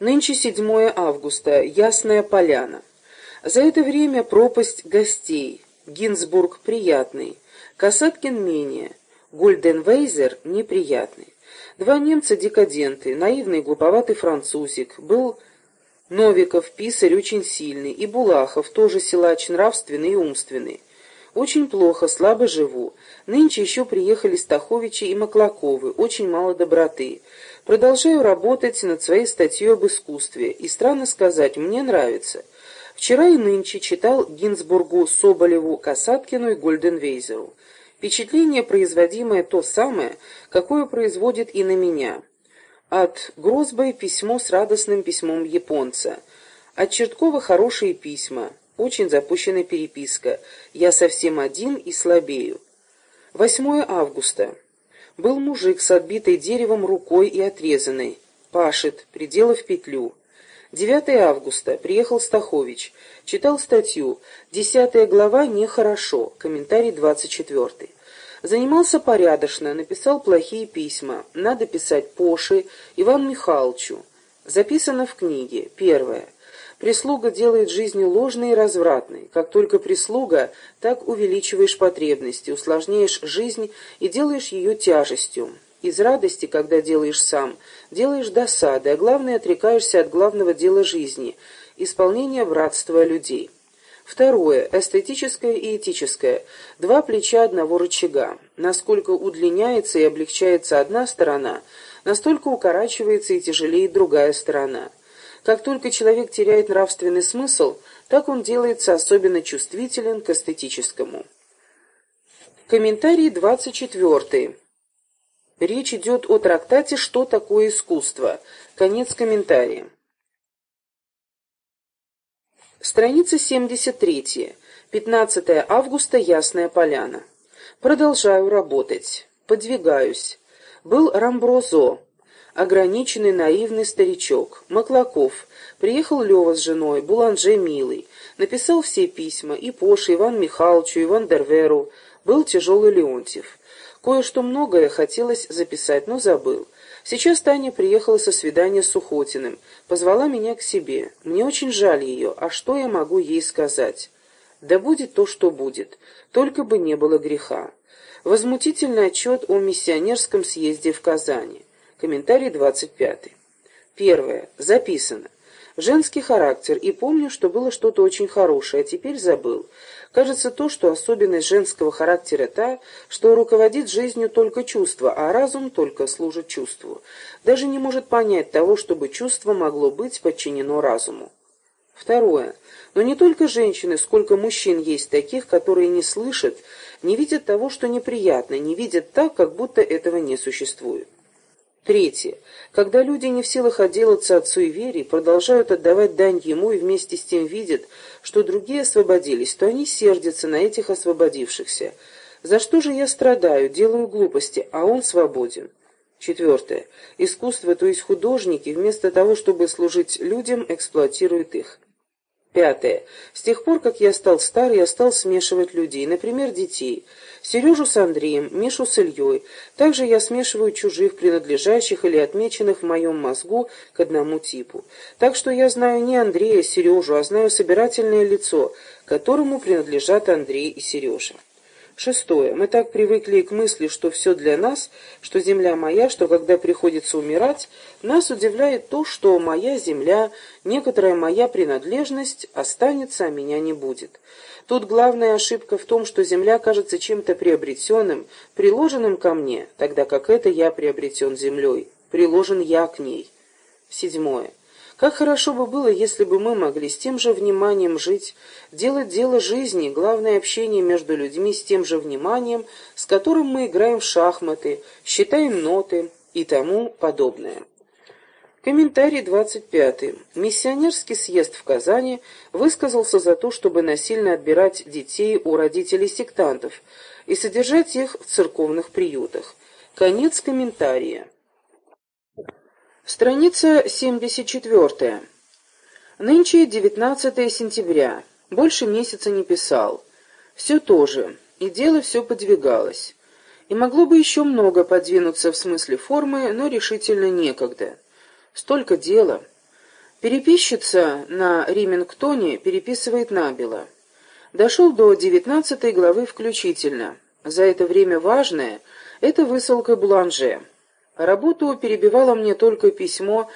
Нынче 7 августа. Ясная поляна. За это время пропасть гостей. Гинзбург приятный. Касаткин менее. Гульденвейзер неприятный. Два немца-декаденты, наивный глуповатый французик, был Новиков, писарь очень сильный, и Булахов, тоже силач нравственный и умственный. Очень плохо, слабо живу. Нынче еще приехали Стаховичи и Маклаковы, очень мало доброты. Продолжаю работать над своей статьей об искусстве, и странно сказать, мне нравится. Вчера и нынче читал Гинзбургу, Соболеву, Касаткину и Гольденвейзеру. Впечатление, производимое то самое, какое производит и на меня. От Грозбой письмо с радостным письмом японца. От Черткова хорошие письма. Очень запущенная переписка. Я совсем один и слабею. 8 августа. Был мужик с отбитой деревом рукой и отрезанной. Пашет, приделав петлю. 9 августа. Приехал Стахович. Читал статью. Десятая глава «Нехорошо». Комментарий 24. Занимался порядочно, написал плохие письма. Надо писать Поше, Ивану Михайловичу. Записано в книге. Первое. Прислуга делает жизнь ложной и развратной. Как только прислуга, так увеличиваешь потребности, усложняешь жизнь и делаешь ее тяжестью. Из радости, когда делаешь сам, делаешь досады, а главное, отрекаешься от главного дела жизни – исполнения братства людей. Второе. Эстетическое и этическое. Два плеча одного рычага. Насколько удлиняется и облегчается одна сторона, настолько укорачивается и тяжелеет другая сторона. Как только человек теряет нравственный смысл, так он делается особенно чувствителен к эстетическому. Комментарий 24. Речь идет о трактате «Что такое искусство?». Конец комментария. Страница 73. 15 августа. Ясная поляна. Продолжаю работать. Подвигаюсь. Был Рамброзо ограниченный наивный старичок. Маклаков. Приехал Лева с женой, Буланже милый. Написал все письма, и Поше, Иван Михайловичу, Иван Дерверу. Был тяжелый Леонтьев. Кое-что многое хотелось записать, но забыл. Сейчас Таня приехала со свидания с Сухотиным. Позвала меня к себе. Мне очень жаль ее, а что я могу ей сказать? Да будет то, что будет. Только бы не было греха. Возмутительный отчет о миссионерском съезде в Казани. Комментарий 25. Первое. Записано. Женский характер, и помню, что было что-то очень хорошее, а теперь забыл. Кажется, то, что особенность женского характера та, что руководит жизнью только чувство, а разум только служит чувству. Даже не может понять того, чтобы чувство могло быть подчинено разуму. Второе. Но не только женщины, сколько мужчин есть таких, которые не слышат, не видят того, что неприятно, не видят так, как будто этого не существует. Третье. Когда люди не в силах отделаться от суеверий, продолжают отдавать дань ему и вместе с тем видят, что другие освободились, то они сердятся на этих освободившихся. За что же я страдаю, делаю глупости, а он свободен? Четвертое. Искусство, то есть художники, вместо того, чтобы служить людям, эксплуатируют их. Пятое. С тех пор, как я стал стар, я стал смешивать людей, например, детей. Сережу с Андреем, Мишу с Ильей. Также я смешиваю чужих, принадлежащих или отмеченных в моем мозгу к одному типу. Так что я знаю не Андрея, Сережу, а знаю собирательное лицо, которому принадлежат Андрей и Сережа. Шестое. Мы так привыкли к мысли, что все для нас, что земля моя, что когда приходится умирать, нас удивляет то, что моя земля, некоторая моя принадлежность останется, а меня не будет. Тут главная ошибка в том, что земля кажется чем-то приобретенным, приложенным ко мне, тогда как это я приобретен землей, приложен я к ней. Седьмое. Как хорошо бы было, если бы мы могли с тем же вниманием жить, делать дело жизни, главное общение между людьми с тем же вниманием, с которым мы играем в шахматы, считаем ноты и тому подобное. Комментарий 25. Миссионерский съезд в Казани высказался за то, чтобы насильно отбирать детей у родителей сектантов и содержать их в церковных приютах. Конец комментария. Страница 74. Нынче 19 сентября. Больше месяца не писал. Все то же, и дело все подвигалось. И могло бы еще много подвинуться в смысле формы, но решительно некогда. Столько дела. Переписчица на Римингтоне переписывает набело. Дошел до девятнадцатой главы включительно. За это время важное — это высылка Бланже. Работу перебивало мне только письмо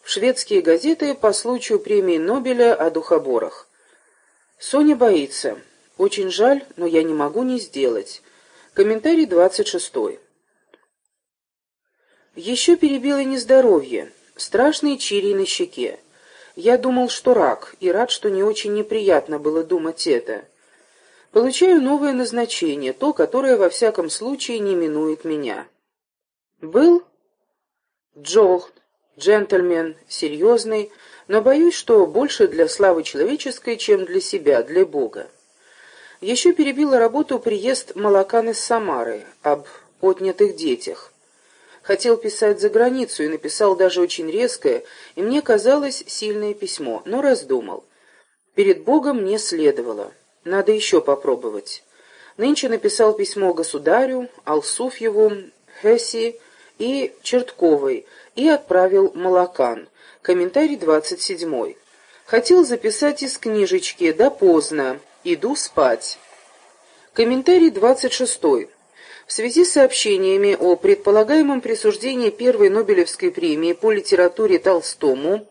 в шведские газеты по случаю премии Нобеля о духоборах. Соня боится. Очень жаль, но я не могу не сделать. Комментарий двадцать шестой. Еще перебило нездоровье, страшные чири на щеке. Я думал, что рак, и рад, что не очень неприятно было думать это. Получаю новое назначение, то, которое во всяком случае не минует меня. Был Джо, джентльмен, серьезный, но боюсь, что больше для славы человеческой, чем для себя, для Бога. Еще перебила работу приезд Малакан из Самары об отнятых детях. Хотел писать за границу и написал даже очень резкое, и мне казалось, сильное письмо, но раздумал. Перед Богом мне следовало. Надо еще попробовать. Нынче написал письмо государю, Алсуфьеву, Хесси и Чертковой и отправил Малакан. Комментарий двадцать седьмой. Хотел записать из книжечки, да поздно. Иду спать. Комментарий двадцать шестой. В связи с сообщениями о предполагаемом присуждении первой Нобелевской премии по литературе Толстому,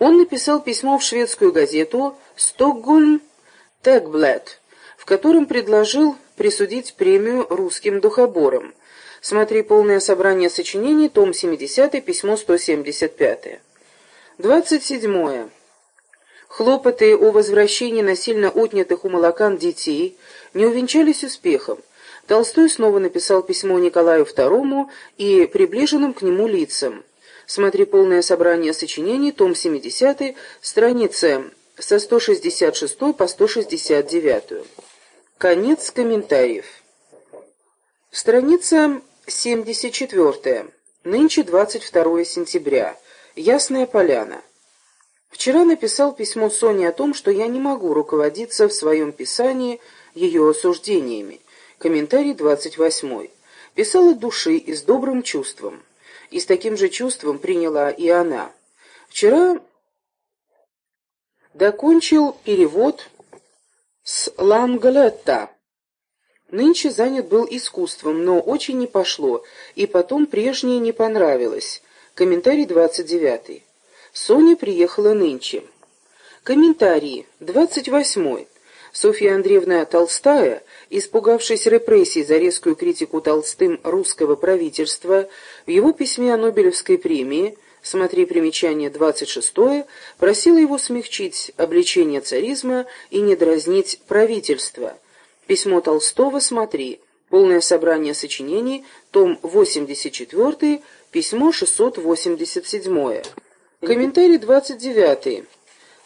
он написал письмо в шведскую газету «Стокгольм Тегблэт», в котором предложил присудить премию русским духоборам. Смотри полное собрание сочинений, том 70, письмо 175. 27. Хлопоты о возвращении насильно отнятых у молокан детей не увенчались успехом. Толстой снова написал письмо Николаю II и приближенным к нему лицам. Смотри полное собрание сочинений, том 70, страница со 166 по 169. Конец комментариев. Страница 74. Нынче 22 сентября. Ясная поляна. Вчера написал письмо Соне о том, что я не могу руководиться в своем писании ее осуждениями. Комментарий 28. Писал от души и с добрым чувством. И с таким же чувством приняла и она. Вчера докончил перевод с Ламгалетта. Нынче занят был искусством, но очень не пошло, и потом прежнее не понравилось. Комментарий 29. Соня приехала нынче. Комментарии. 28. Софья Андреевна Толстая, испугавшись репрессий за резкую критику Толстым русского правительства, в его письме о Нобелевской премии, смотри примечание 26 просила его смягчить обличение царизма и не дразнить правительство. Письмо Толстого смотри. Полное собрание сочинений, том 84, письмо 687. Комментарий 29.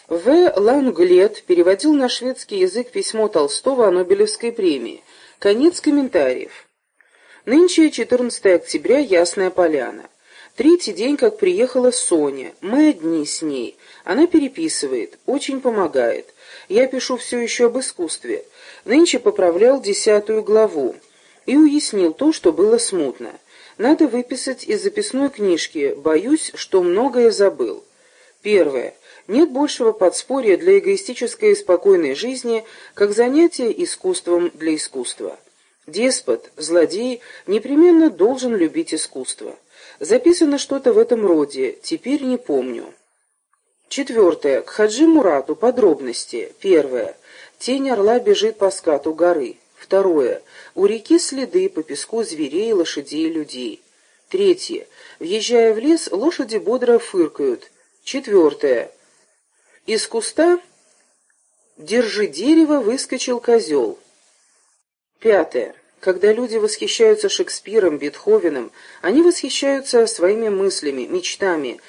В. Ланглет переводил на шведский язык письмо Толстого о Нобелевской премии. Конец комментариев. Нынче 14 октября, Ясная Поляна. Третий день, как приехала Соня. Мы одни с ней. Она переписывает, очень помогает. Я пишу все еще об искусстве. Нынче поправлял десятую главу и уяснил то, что было смутно. Надо выписать из записной книжки, боюсь, что многое забыл. Первое. Нет большего подспорья для эгоистической и спокойной жизни, как занятие искусством для искусства. Деспот, злодей, непременно должен любить искусство. Записано что-то в этом роде, теперь не помню. Четвертое. К Хаджи Мурату подробности. Первое. Тень орла бежит по скату горы. Второе. У реки следы по песку зверей, лошадей и людей. Третье. Въезжая в лес, лошади бодро фыркают. Четвертое. Из куста «Держи дерево» выскочил козел. Пятое. Когда люди восхищаются Шекспиром, Бетховеном, они восхищаются своими мыслями, мечтами,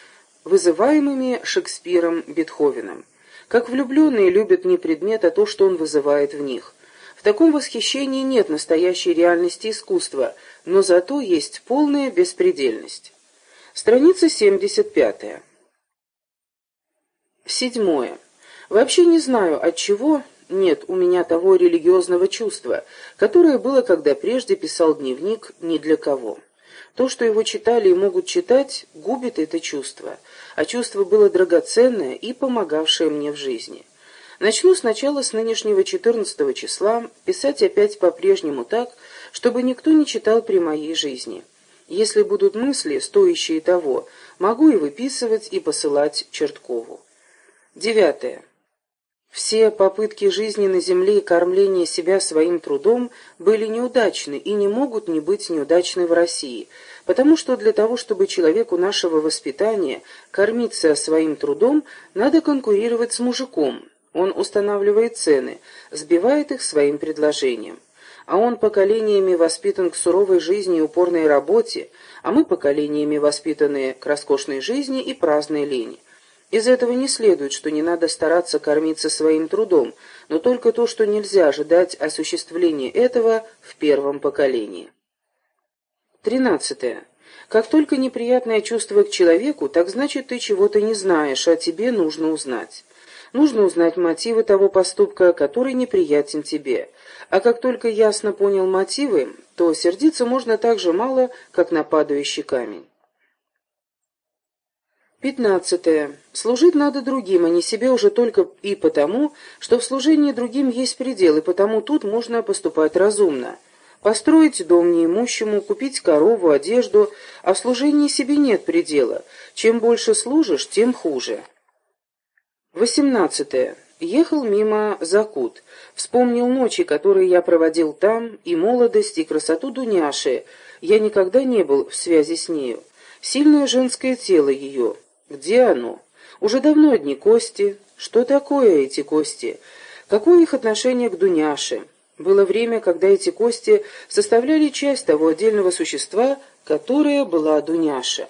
вызываемыми Шекспиром, Бетховеном. Как влюбленные любят не предмет, а то, что он вызывает в них. В таком восхищении нет настоящей реальности искусства, но зато есть полная беспредельность. Страница 75. Седьмое. Вообще не знаю, от чего нет у меня того религиозного чувства, которое было, когда прежде писал дневник ни для кого. То, что его читали и могут читать, губит это чувство, а чувство было драгоценное и помогавшее мне в жизни. Начну сначала с нынешнего 14 числа, писать опять по-прежнему так, чтобы никто не читал при моей жизни. Если будут мысли, стоящие того, могу и выписывать, и посылать Черткову. Девятое. Все попытки жизни на земле и кормления себя своим трудом были неудачны и не могут не быть неудачны в России, потому что для того, чтобы человеку нашего воспитания кормиться своим трудом, надо конкурировать с мужиком. Он устанавливает цены, сбивает их своим предложением. А он поколениями воспитан к суровой жизни и упорной работе, а мы поколениями воспитаны к роскошной жизни и праздной лени. Из этого не следует, что не надо стараться кормиться своим трудом, но только то, что нельзя ожидать осуществления этого в первом поколении. Тринадцатое. Как только неприятное чувство к человеку, так значит ты чего-то не знаешь, а тебе нужно узнать. Нужно узнать мотивы того поступка, который неприятен тебе. А как только ясно понял мотивы, то сердиться можно так же мало, как на падающий камень. Пятнадцатое. Служить надо другим, а не себе уже только и потому, что в служении другим есть предел, и потому тут можно поступать разумно. Построить дом неимущему, купить корову, одежду, а в служении себе нет предела. Чем больше служишь, тем хуже. Восемнадцатое. Ехал мимо Закут. Вспомнил ночи, которые я проводил там, и молодость, и красоту Дуняши. Я никогда не был в связи с нею. Сильное женское тело ее. Где оно? Уже давно одни кости. Что такое эти кости? Какое их отношение к Дуняше? Было время, когда эти кости составляли часть того отдельного существа, которое была Дуняша.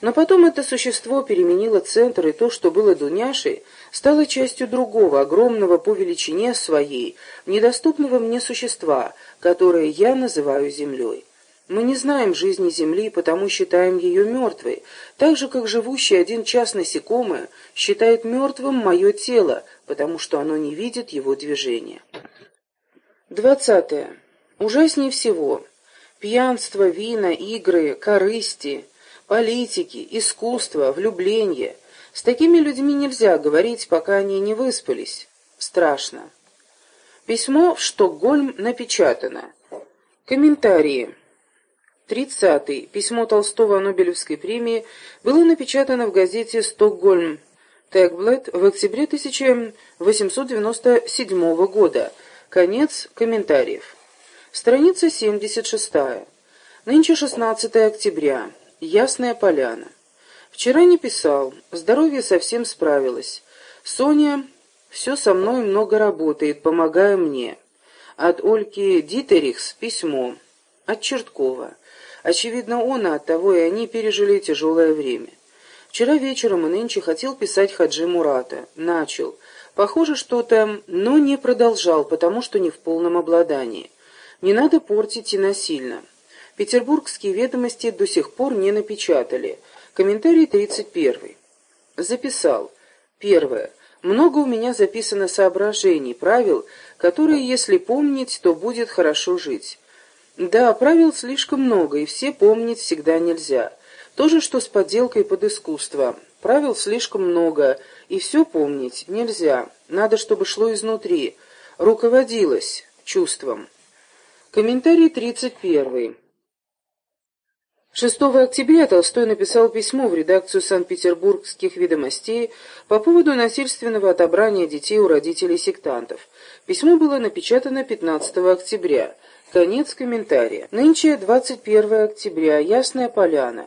Но потом это существо переменило центр, и то, что было Дуняшей, стало частью другого, огромного по величине своей, недоступного мне существа, которое я называю Землей. Мы не знаем жизни Земли, потому считаем ее мертвой, так же, как живущий один час насекомое считает мертвым мое тело, потому что оно не видит его движения. Двадцатое. Ужаснее всего. Пьянство, вина, игры, корысти, политики, искусство, влюбление. С такими людьми нельзя говорить, пока они не выспались. Страшно. Письмо в Штокгольм напечатано. Комментарии. 30. Письмо Толстого о Нобелевской премии было напечатано в газете «Стокгольм Тегблет» в октябре 1897 года. Конец комментариев. Страница 76. Нынче 16 октября. Ясная поляна. Вчера не писал. Здоровье совсем справилось. Соня все со мной много работает, помогая мне. От Ольки Дитерихс письмо. От Черткова. Очевидно, он, а оттого и они пережили тяжелое время. Вчера вечером и нынче хотел писать Хаджи Мурата. Начал. Похоже, что-то, но не продолжал, потому что не в полном обладании. Не надо портить и насильно. Петербургские ведомости до сих пор не напечатали. Комментарий 31. Записал. Первое. Много у меня записано соображений, правил, которые, если помнить, то будет хорошо жить. Да, правил слишком много, и все помнить всегда нельзя. То же, что с подделкой под искусство. Правил слишком много, и все помнить нельзя. Надо, чтобы шло изнутри, руководилось чувством. Комментарий 31. 6 октября Толстой написал письмо в редакцию Санкт-Петербургских ведомостей по поводу насильственного отобрания детей у родителей сектантов. Письмо было напечатано 15 октября. Конец комментария. Нынче 21 октября. Ясная поляна.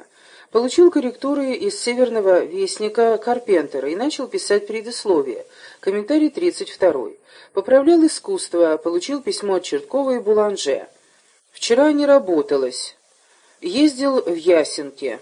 Получил корректуры из Северного Вестника Карпентера и начал писать предисловие. Комментарий 32. Поправлял искусство. Получил письмо от Черткова и Буланже. Вчера не работалось. Ездил в Ясенке.